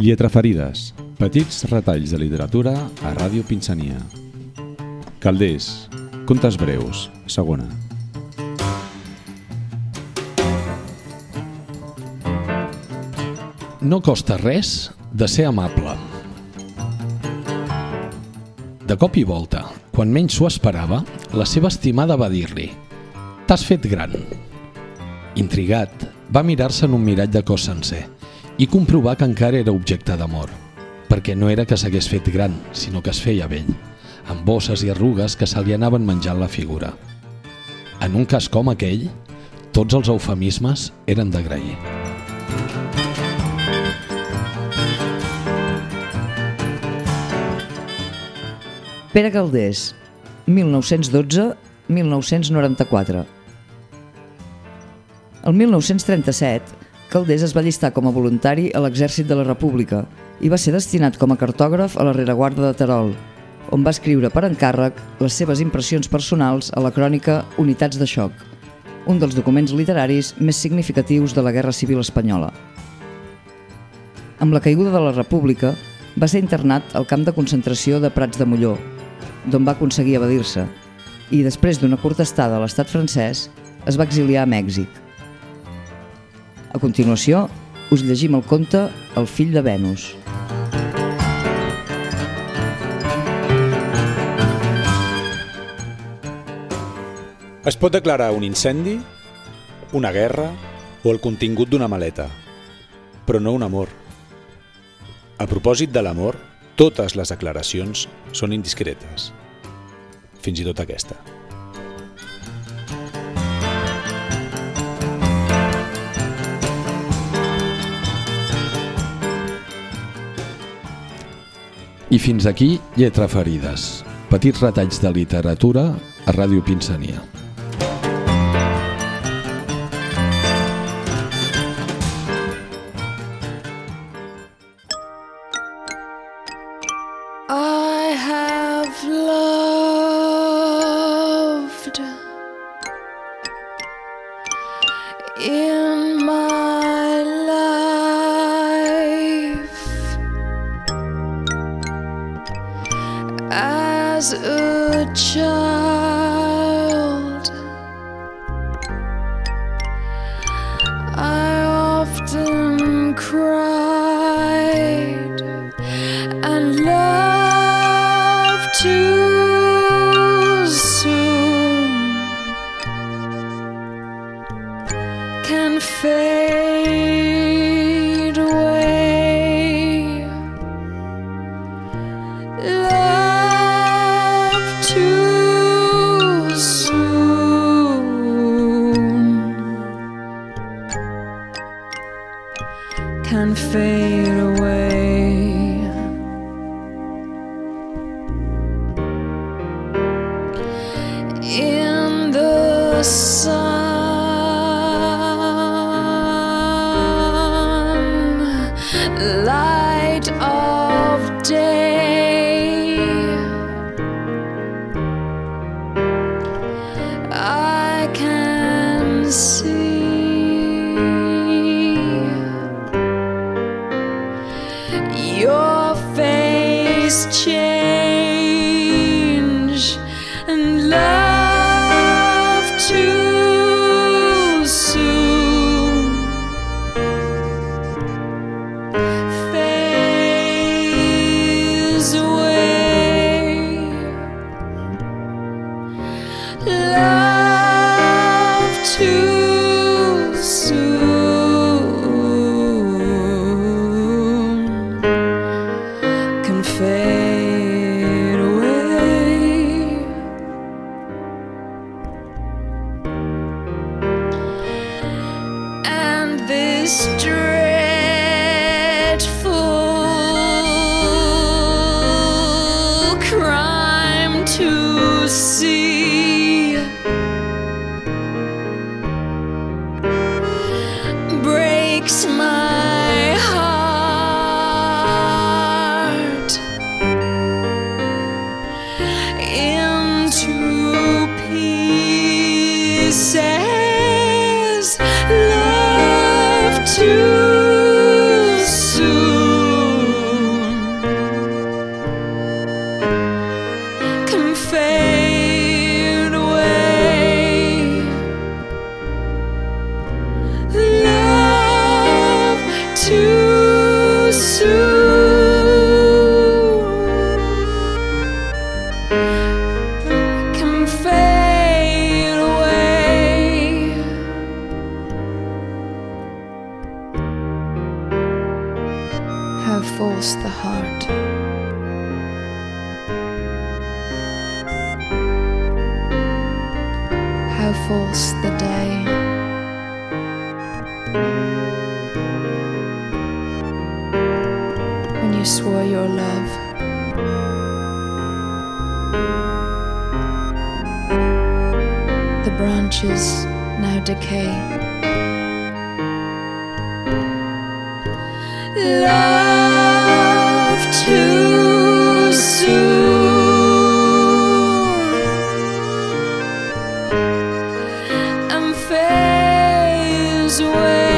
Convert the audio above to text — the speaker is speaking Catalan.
Lletraferides, petits retalls de literatura a Ràdio Pinsania. Calders, contes breus, segona. No costa res de ser amable. De cop i volta, quan menys s'ho esperava, la seva estimada va dir-li «T'has fet gran». Intrigat, va mirar-se en un mirall de cos sencer i comprovar que encara era objecte d'amor, perquè no era que s'hagués fet gran, sinó que es feia vell, amb bosses i arrugues que se li anaven menjant la figura. En un cas com aquell, tots els eufemismes eren d'agrair. Pere Caldés, 1912-1994. El 1937, Caldés es va llistar com a voluntari a l'Exèrcit de la República i va ser destinat com a cartògraf a la rereguarda de Terol, on va escriure per encàrrec les seves impressions personals a la crònica Unitats de xoc, un dels documents literaris més significatius de la Guerra Civil Espanyola. Amb la caiguda de la República, va ser internat al camp de concentració de Prats de Molló, d'on va aconseguir evadir-se, i després d'una curta estada a l'estat francès, es va exiliar a Mèxic. A continuació, us llegim el conte El fill de Venus. Es pot declarar un incendi, una guerra o el contingut d'una maleta, però no un amor. A propòsit de l'amor, totes les declaracions són indiscretes. Fins i tot aquesta. I fins aquí Lletra Ferides, petits retalls de literatura a Ràdio Pinsania. I have loved as a child. Can fade away. in the sun, light of day. I can see breaks my heart into pieces. Falls the heart. How false the day. When you swore your love. The branches now decay. away